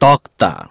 doctor.